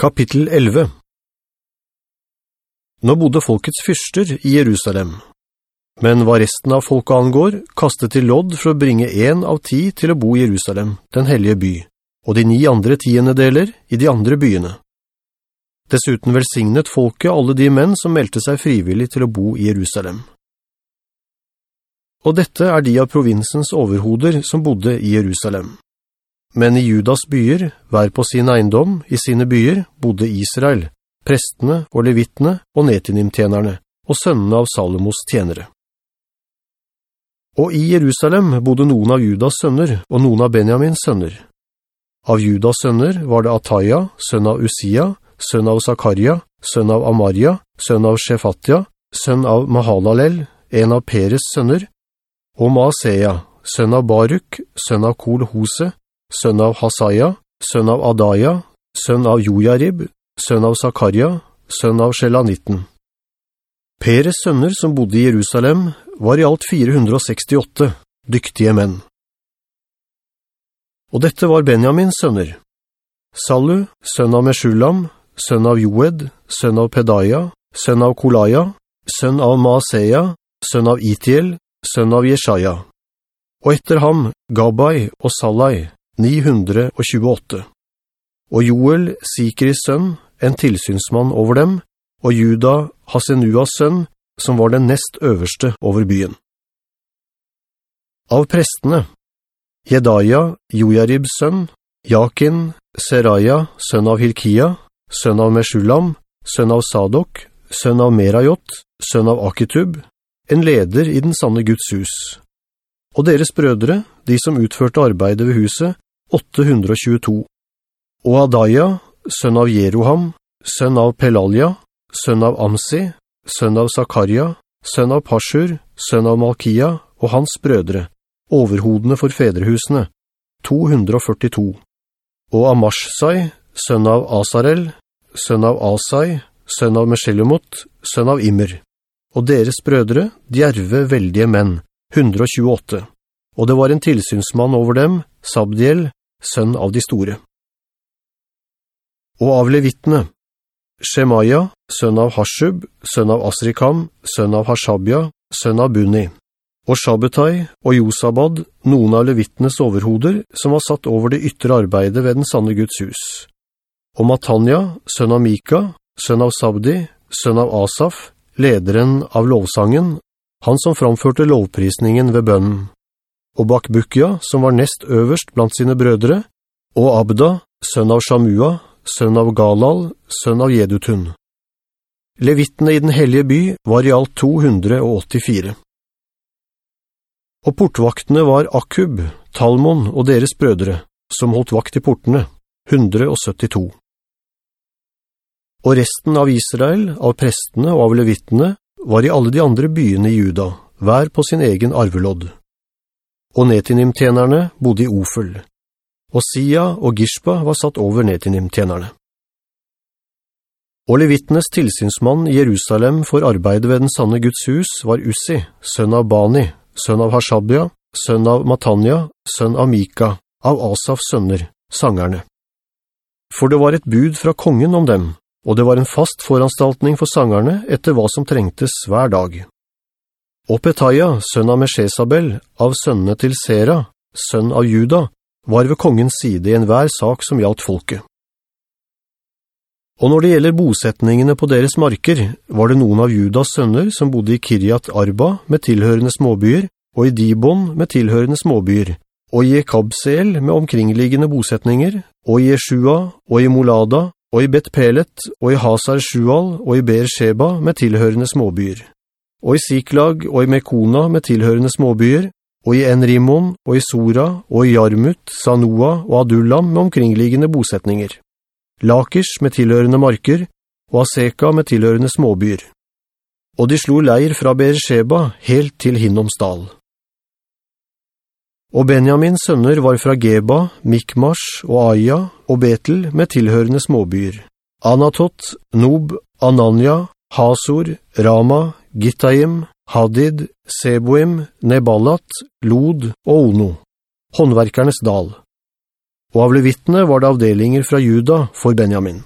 Kapittel 11 Nå bodde folkets fyrster i Jerusalem, men hva resten av folket angår, kastet til lodd for å bringe en av ti til å bo i Jerusalem, den hellige by, og de ni andre tiende deler i de andre byene. Dessuten velsignet folket alle de menn som meldte seg frivillig til å bo i Jerusalem. Og dette er de av provinsens overhoder som bodde i Jerusalem. Men i Judas byer, hver på sin eiendom, i sine byer, bodde Israel, prestene og levittene og netinimtjenerne, og sønnene av Salomos tjenere. Og i Jerusalem bodde noen av Judas sønner og noen av Benjamins sønner. Av Judas sønner var det Ataya, sønn av Usia, sønn av Zakaria, sønn av Amaria, sønn av Shefatia, sønn av Mahalalel, en av Peres sønner, og Maaseia, sønn av Baruk, sønn av Kol-Hose, sønn av Hasaya, sønn av Adaya, sønn av Jojarib, sønn av Zakaria, sønn av Shelanitten. Peres sønner som bodde i Jerusalem var i alt 468, dyktige menn. Og dette var Benjamins sønner. Salu, sønn av Meshulam, sønn av Joed, sønn av Pedaya, sønn av Kolaya, sønn av Maaseya, sønn av Itiel, sønn av Jeshaya. Og etter ham Gabai og Salai, 928. Og Joel, Sikris sønn, en tilsynsmann over dem, og Juda, Hasenuas sønn, som var den nest øverste over byen. Av prestene, Jedaja, Jojaribs sønn, Jakin, Seraja, sønn av Hilkia, sønn av Meshulam, sønn av Sadok, sønn av Merajot, sønn av Akitub, en leder i den sanne Guds hus. Og deres brødre, de som utførte arbeidet ved huset, 822. Og Adaya, sønn av Jeroham, sønn av Pelalia, sønn av Amsi, sønn av Zakaria, sønn av Pashur, sønn av Malkia, og hans brødre, overhodene for fedrehusene, 242. Og Amashsai, sønn av Asarel, sønn av Asai, sønn av Meshelemot, sønn av Immer. Og deres brødre, djerve veldige menn, 128. Og det var en tilsynsmann over dem, Sabdiel, sønn av de store. Og av levittene, Shemaya, sønn av Hashub, sønn av Asrikam, sønn av Hashabia, sønn av Bunni, og Shabbatai og Josabad, noen av levittenes overhoder, som var satt over det yttre arbeidet ved den sanne Guds hus. Og Matanya, sønn av Mika, sønn av Sabdi, sønn av Asaf, lederen av lovsangen, han som framførte lovprisningen ved bønnen og Bakbukia, som var nest øverst blant sine brødre, og Abda, sønn av Shamua, sønn av Galal, sønn av Jedutun. Levittene i den hellige by var i alt 284. Og portvaktene var Akub, Talmon og deres brødre, som holdt vakt i portene, 172. Og resten av Israel, av prestene og av levittene, var i alle de andre byene i Juda, hver på sin egen arvelodd og Netinim-tjenerne bodde i Ofel, og Sia og Gishpa var satt over Netinim-tjenerne. Og levittenes tilsynsmann i Jerusalem for arbeidet ved den sanne Guds hus var Ussi, sønn av Bani, sønn av Hashabia, sønn av Matania, sønn av Mika, av Asafs sønner, sangerne. For det var et bud fra kongen om dem, og det var en fast foranstaltning for sangerne etter hva som trengtes hver dag. Og Petaya, sønn av Meshesabel, av sønnene til Sera, sønn av Juda, var ved kongens side i enhver sak som gjaldt folket. Og når det gjelder bosetningene på deres marker, var det noen av Judas sønner som bodde i Kiriat Arba med tilhørende småbyer, og i Dibon med tilhørende småbyer, og i Ekabsel med omkringliggende bosetninger, og i Eshua, og i Molada, og i Bet-Pelet, og i Hazar Shual, og i Beersheba med tilhørende småbyer og i Siklag og i Mekona med tilhørende småbyer, og i Enrimon, og i Sora, og i Jarmut, Sanoa og Adullam med omkringliggende bosetninger. Lakers med tilhørende marker, og Aseka med tilhørende småbyer. Og de slo leir fra Beersheba helt til Hinnomsdal. Og Benjamins sønner var fra Geba, Mikmash og Aya og Betel med tilhørende småbyer. Anatot, Nob, Ananya, Hasor, Rama, Gittaim, Hadid, Seboim, Nebalat, Lod og Ono, håndverkernes dal. Og av levittene var det avdelinger fra Juda for Benjamin.